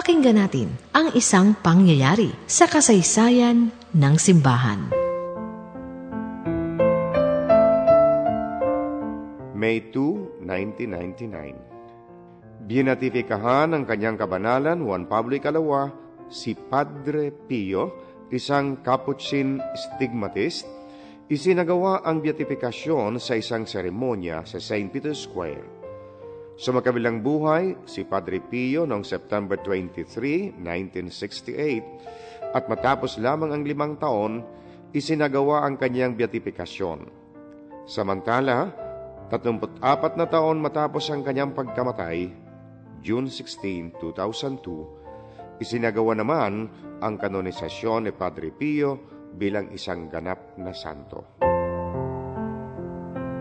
Pakinggan natin ang isang pangyayari sa kasaysayan ng simbahan. May 2, 1999 Binatipikahan ng kanyang kabanalan Juan Pablo Ikalawa si Padre Pio, isang Capuchin stigmatist, isinagawa ang beatifikasyon sa isang seremonya sa St. Peter's Square. Sa makabilang buhay, si Padre Pio noong September 23, 1968, at matapos lamang ang limang taon, isinagawa ang kanyang beatifikasyon. Samantala, 34 na taon matapos ang kanyang pagkamatay, June 16, 2002, isinagawa naman ang kanonisasyon ni Padre Pio bilang isang ganap na santo.